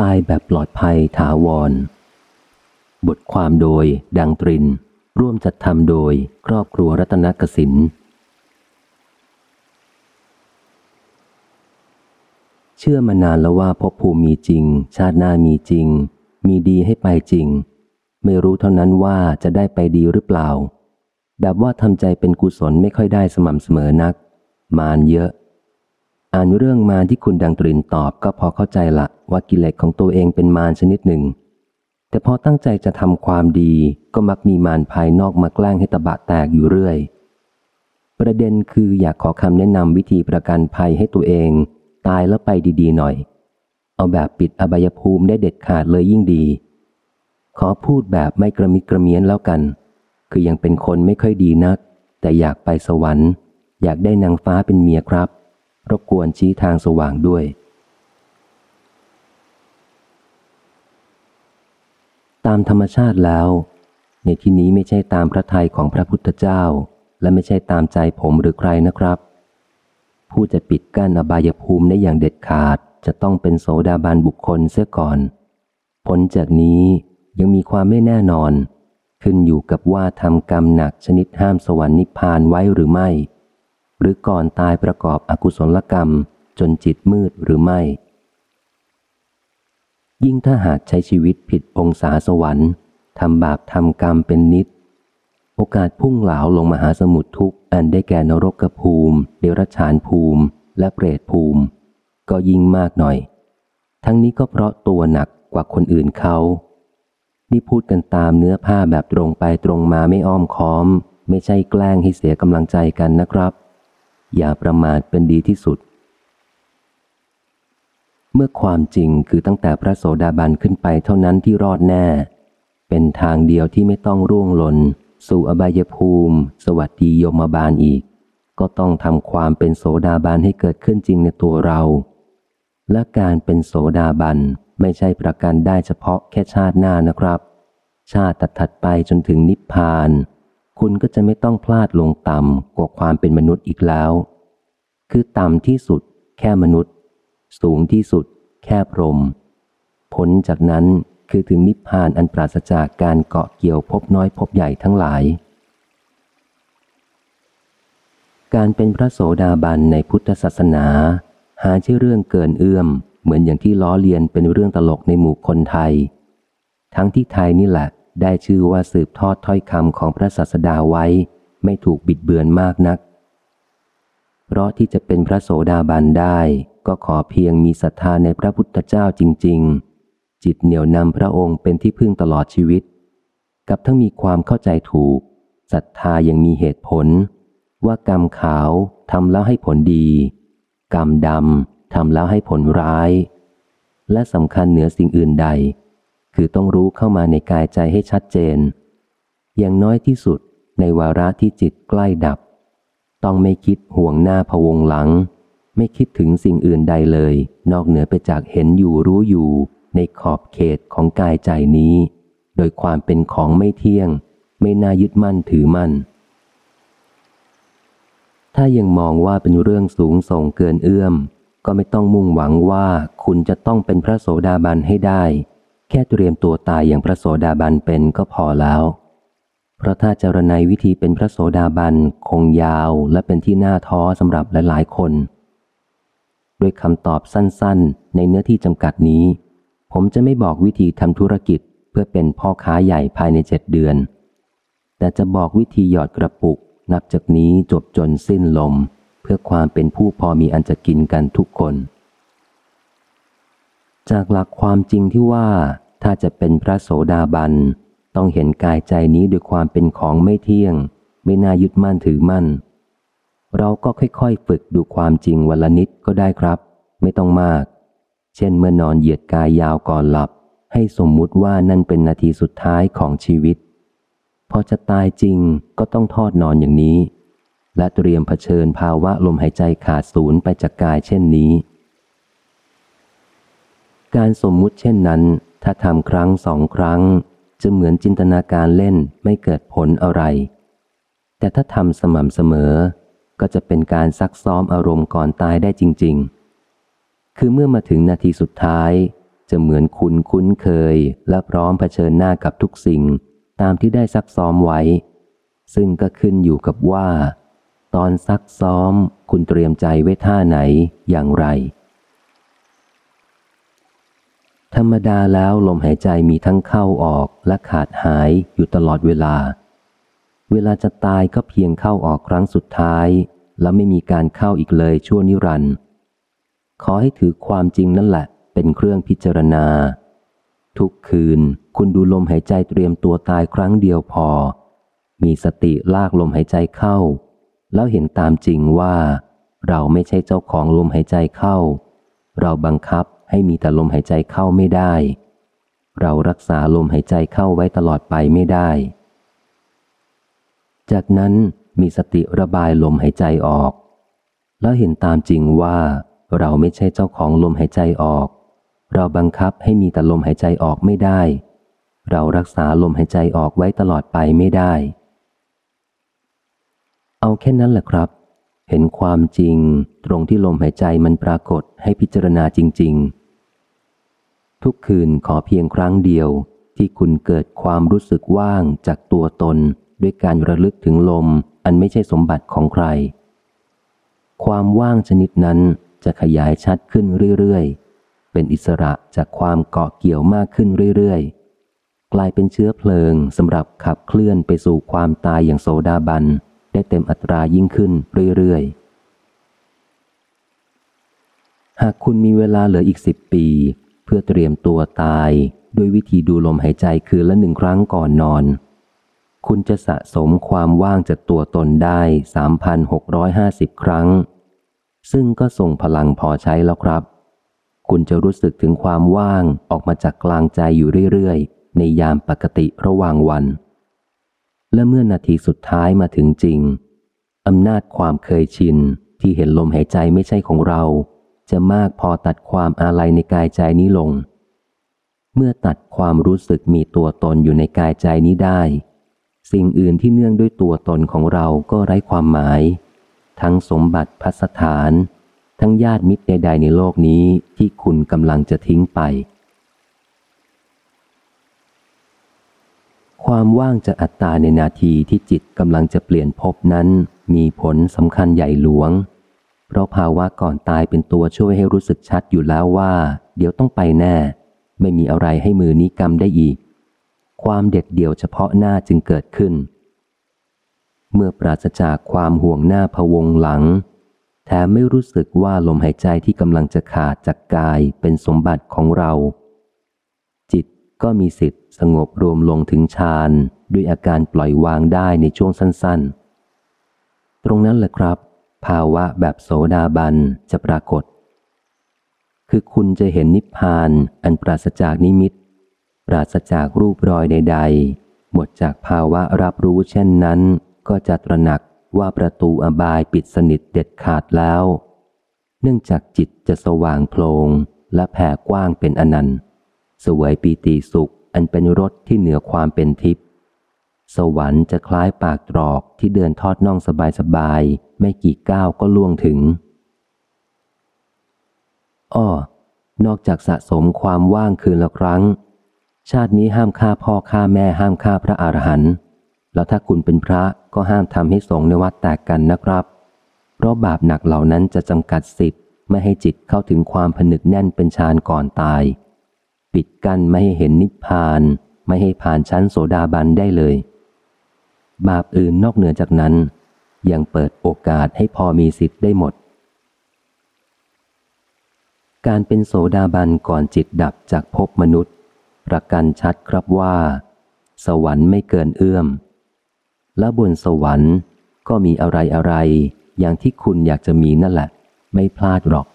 ตายแบบปลอดภัยถาวร บทความโดยดังตริน ร่วมจัดทำโดยครอบครัวรัตนกสินเชื่อมานานแล้วว่าภพภูมิมีจริง ชาติหน้ามีจริง มีดีให้ไปจริง ไม่รู้เท่านั้นว่าจะได้ไปดีหรือเปล่า แบบว่าทำใจเป็นกุศลไม่ค่อยได้สม่ำเสมอนัก มานเยอะ อ่านเรื่องมาที่คุณดังตรินตอบก็พอเข้าใจละว่ากิเลสของตัวเองเป็นมารชนิดหนึ่ง แต่พอตั้งใจจะทำความดีก็มักมีมารภายนอกมาแกล้งให้ตบะแตกอยู่เรื่อย ประเด็นคืออยากขอคำแนะนำวิธีประกันภัยให้ตัวเอง ตายแล้วไปดีๆหน่อย เอาแบบปิดอบายภูมิได้เด็ดขาดเลยยิ่งดี ขอพูดแบบไม่กระมิดกระเมียนแล้วกัน คือยังเป็นคนไม่ค่อยดีนัก แต่อยากไปสวรรค์ อยากได้นางฟ้าเป็นเมียครับ รบกวนชี้ทางสว่างด้วย ตามธรรมชาติแล้ว ในที่นี้ไม่ใช่ตามพระทัยของพระพุทธเจ้า และไม่ใช่ตามใจผมหรือใครนะครับ ผู้จะปิดกั้นอบายภูมิได้อย่างเด็ดขาดจะต้องเป็นโสดาบันบุคคลเสียก่อน ผลจากนี้ยังมีความไม่แน่นอน ขึ้นอยู่กับว่าทำกรรมหนักชนิดห้ามสวรรค์นิพพานไว้หรือไม่ หรือก่อนตายประกอบอกุศลกรรม จนจิตมืดหรือไม่ ยิ่งถ้าหากใช้ชีวิตผิดองศาสวรรค์ทำบาปทำกรรมเป็นนิด โอกาสพุ่งเหลาลงมหาสมุทรทุกอันได้แก่นรกภูมิ เดรัจฉานภูมิ และเปรตภูมิ ก็ยิ่งมากหน่อย ทั้งนี้ก็เพราะตัวหนักกว่าคนอื่นเขานี่พูดกันตามเนื้อผ้าแบบตรงไปตรงมาไม่อ้อมค้อม ไม่ใช่แกล้งให้เสียกำลังใจกันนะครับ อย่าประมาทเป็นดีที่สุด เมื่อความจริงคือตั้งแต่พระโสดาบันขึ้นไปเท่านั้นที่รอดแน่ เป็นทางเดียวที่ไม่ต้องร่วงหล่น สู่อบายภูมิ สวัสดียมบาลอีก ก็ต้องทำความเป็นโสดาบันให้เกิดขึ้นจริงในตัวเรา และการเป็นโสดาบันไม่ใช่ประกันได้เฉพาะแค่ชาติหน้านะครับ ชาติถัดไปจนถึงนิพพาน คุณก็จะไม่ต้องพลาดลงต่ำกว่าความเป็นมนุษย์อีกแล้ว คือต่ำที่สุด แค่มนุษย์ สูงที่สุด แค่พรหมพ้นจากนั้นคือถึงนิพพานอันปราศจากการเกาะเกี่ยวพบน้อยพบใหญ่ทั้งหลาย การเป็นพระโสดาบันในพุทธศาสนา หาใช่เรื่องเกินเอื้อม เหมือนอย่างที่ล้อเลียนเป็นเรื่องตลกในหมู่คนไทย ทั้งที่ไทยนี่แหละ ได้ชื่อว่าสืบทอดถ้อยคำของพระศาสดาไว้ ไม่ถูกบิดเบือนมากนัก เพราะที่จะเป็นพระโสดาบันได้ ก็ขอเพียงมีศรัทธาในพระพุทธเจ้าจริง ๆ จิตเหนี่ยวนำพระองค์เป็นที่พึ่งตลอดชีวิต กับทั้งมีความเข้าใจถูกศรัทธายังมีเหตุผล ว่ากรรมขาวทำแล้วให้ผลดี กรรมดำทำแล้วให้ผลร้าย และสำคัญเหนือสิ่งอื่นใด คือต้องรู้เข้ามาในกายใจให้ชัดเจน อย่างน้อยที่สุดในวาระที่จิตใกล้ดับ ต้องไม่คิดห่วงหน้าพวงหลัง ไม่คิดถึงสิ่งอื่นใดเลย นอกเหนือไปจากเห็นอยู่รู้อยู่ในขอบเขตของกายใจนี้ โดยความเป็นของไม่เที่ยง ไม่น่ายึดมั่นถือมั่น ถ้ายังมองว่าเป็นเรื่องสูงส่งเกินเอื้อม ก็ไม่ต้องมุ่งหวังว่าคุณจะต้องเป็นพระโสดาบันให้ได้ แค่เตรียมตัวตายอย่างพระโสดาบันเป็นก็พอแล้ว เพราะถ้าเจรณัยวิธีเป็นพระโสดาบันคงยาวและเป็นที่น่าท้อสำหรับหลายๆคน ด้วยคำตอบสั้นๆ ในเนื้อที่จำกัดนี้ ผมจะไม่บอกวิธีทำธุรกิจเพื่อเป็นพ่อค้าใหญ่ภายในเจ็ดเดือน แต่จะบอกวิธีหยอดกระปุก นับจากนี้จบจนสิ้นลม เพื่อความเป็นผู้พอมีอันจะกินกันทุกคน จากหลักความจริงที่ว่าถ้าจะเป็นพระโสดาบัน ต้องเห็นกายใจนี้ด้วยความเป็นของไม่เที่ยง ไม่น่ายึดมั่นถือมั่น เราก็ค่อยๆ ฝึกดูความจริงวันละนิดก็ได้ครับ ไม่ต้องมาก เช่นเมื่อนอนเหยียดกายยาวก่อนหลับ ให้สมมุติว่านั่นเป็นนาทีสุดท้ายของชีวิต พอจะตายจริงก็ต้องทอดนอนอย่างนี้ และเตรียมเผชิญภาวะลมหายใจขาดสูญไปจากกายเช่นนี้ การสมมุติเช่นนั้น ถ้าทำครั้งสองครั้ง จะเหมือนจินตนาการเล่นไม่เกิดผลอะไร แต่ถ้าทำสม่ำเสมอ ก็จะเป็นการซักซ้อมอารมณ์ก่อนตายได้จริง ๆ คือเมื่อมาถึงนาทีสุดท้าย จะเหมือนคุณคุ้นเคย และพร้อมเผชิญหน้ากับทุกสิ่ง ตามที่ได้ซักซ้อมไว้ ซึ่งก็ขึ้นอยู่กับว่า ตอนซักซ้อม คุณเตรียมใจไว้ท่าไหนอย่างไร ธรรมดาแล้วลมหายใจมีทั้งเข้าออกและขาดหายอยู่ตลอดเวลา เวลาจะตายก็เพียงเข้าออกครั้งสุดท้าย แล้วไม่มีการเข้าอีกเลยชั่วนิรันดร์ขอให้ถือความจริงนั่นแหละ เป็นเครื่องพิจารณา ทุกคืนคุณดูลมหายใจเตรียมตัวตายครั้งเดียวพอ มีสติลากลมหายใจเข้า แล้วเห็นตามจริงว่า เราไม่ใช่เจ้าของลมหายใจเข้า เราบังคับ ให้มีแต่ลมหายใจเข้าไม่ได้ เรารักษาลมหายใจเข้าไว้ตลอดไปไม่ได้ จากนั้นมีสติระบายลมหายใจออก แล้วเห็นตามจริงว่าเราไม่ใช่เจ้าของลมหายใจออก เราบังคับให้มีแต่ลมหายใจออกไม่ได้ เรารักษาลมหายใจออกไว้ตลอดไปไม่ได้ เอาแค่นั้นแหละครับ เห็นความจริงตรงที่ลมหายใจมันปรากฏให้พิจารณาจริง ๆ ทุกคืนขอเพียงครั้งเดียวที่คุณเกิดความรู้สึกว่างจากตัวตน ด้วยการระลึกถึงลมอันไม่ใช่สมบัติของใคร ความว่างชนิดนั้นจะขยายชัดขึ้นเรื่อย ๆ เป็นอิสระจากความเกาะเกี่ยวมากขึ้นเรื่อย ๆ กลายเป็นเชื้อเพลิงสำหรับขับเคลื่อนไปสู่ความตายอย่างโซดาบัน ได้เต็มอัตรายิ่งขึ้นเรื่อยๆ หากคุณมีเวลาเหลืออีกสิบปี เพื่อเตรียมตัวตายด้วยวิธีดูลมหายใจคืนละหนึ่งครั้งก่อนนอน คุณจะสะสมความว่างจากตัวตนได้ 3,650 ครั้ง ซึ่งก็ส่งพลังพอใช้แล้วครับ คุณจะรู้สึกถึงความว่างออกมาจากกลางใจอยู่เรื่อยๆ ในยามปกติระหว่างวัน และเมื่อนาทีสุดท้ายมาถึงจริง อำนาจความเคยชินที่เห็นลมหายใจไม่ใช่ของเรา จะมากพอตัดความอาลัยในกายใจนี้ลง เมื่อตัดความรู้สึกมีตัวตนอยู่ในกายใจนี้ได้ สิ่งอื่นที่เนื่องด้วยตัวตนของเราก็ไร้ความหมาย ทั้งสมบัติพัสถาน ทั้งญาติมิตรใดๆในโลกนี้ที่คุณกำลังจะทิ้งไป ความว่างจากอัตตาในนาทีที่จิตกำลังจะเปลี่ยนภพนั้น มีผลสำคัญใหญ่หลวง เพราะภาวะก่อนตายเป็นตัวช่วยให้รู้สึกชัดอยู่แล้วว่า เดี๋ยวต้องไปแน่ ไม่มีอะไรให้มือนี้กรรมได้อีก ความเด็ดเดี่ยวเฉพาะหน้าจึงเกิดขึ้น เมื่อปราศจากความห่วงหน้าพวงหลัง แถมไม่รู้สึกว่าลมหายใจที่กำลังจะขาดจากกายเป็นสมบัติของเรา ก็มีสิทธิ์สงบรวมลงถึงฌานด้วยอาการปล่อยวางได้ในช่วงสั้น ๆ ตรงนั้นแหละครับ ภาวะแบบโสดาบันจะปรากฏ คือคุณจะเห็นนิพพานอันปราศจากนิมิต ปราศจากรูปรอยใด ๆ หมดจากภาวะรับรู้เช่นนั้น ก็จะตระหนักว่าประตูอบายปิดสนิทเด็ดขาดแล้ว เนื่องจากจิตจะสว่างโพลงและแผ่กว้างเป็นอนันต์ สวยปีติสุขอันเป็นรสที่เหนือความเป็นทิพย์สวรรค์จะคล้ายปากตรอกที่เดินทอดน่องสบายๆ ไม่กี่ก้าวก็ล่วงถึง อ้อนอกจากสะสมความว่างคืนละครั้ง ชาตินี้ห้ามฆ่าพ่อฆ่าแม่ห้ามฆ่าพระอรหันต์แล้วถ้าคุณเป็นพระก็ห้ามทำให้สงในวัดแตกกันนะครับ เพราะบาปหนักเหล่านั้นจะจำกัดสิทธิ์ไม่ให้จิตเข้าถึงความผนึกแน่นเป็นฌานก่อนตาย ปิดกั้นไม่ให้เห็นนิพพาน ไม่ให้ผ่านชั้นโสดาบันได้เลย บาปอื่นนอกเหนือจากนั้น ยังเปิดโอกาสให้พอมีสิทธิ์ได้หมด การเป็นโสดาบันก่อนจิตดับจากภพมนุษย์ ประกันชัดครับว่า สวรรค์ไม่เกินเอื้อม และบนสวรรค์ก็มีอะไรอะไรอย่างที่คุณอยากจะมีนั่นแหละ ไม่พลาดหรอก